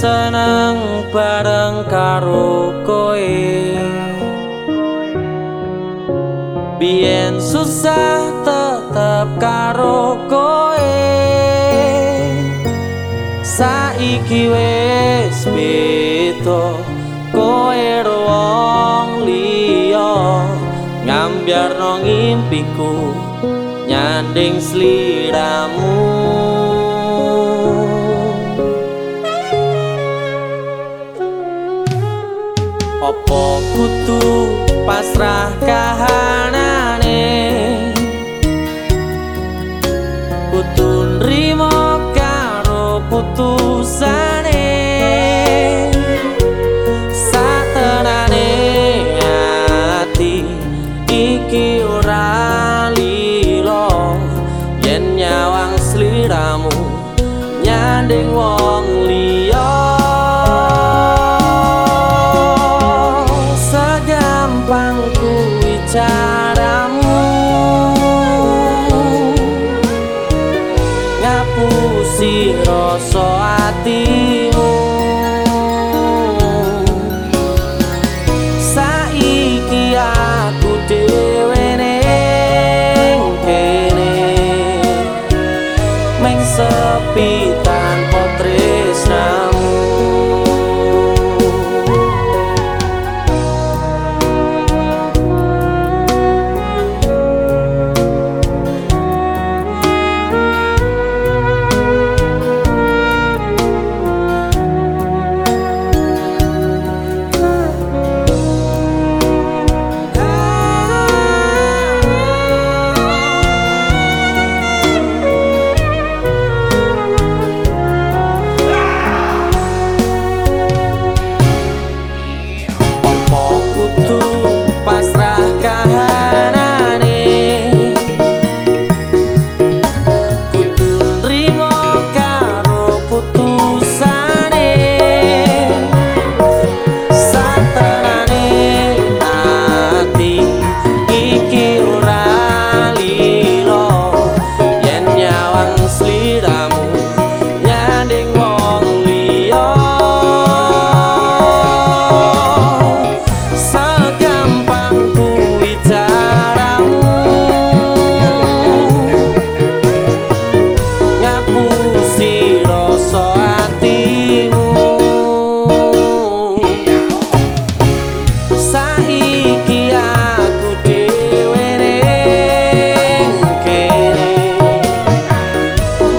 Seneng bareng karo koe. Biyen susah tetep karo koe. Saiki wis beda koe wong liya. Ngambiarno ngimpiku nyanding sliramu Kutu pasrah kahanane. Kutu nrimo karo putusane. Satenane ati iki ora lilo Yen nyawang sliramu nyanding wong Ngapusi rasa atimu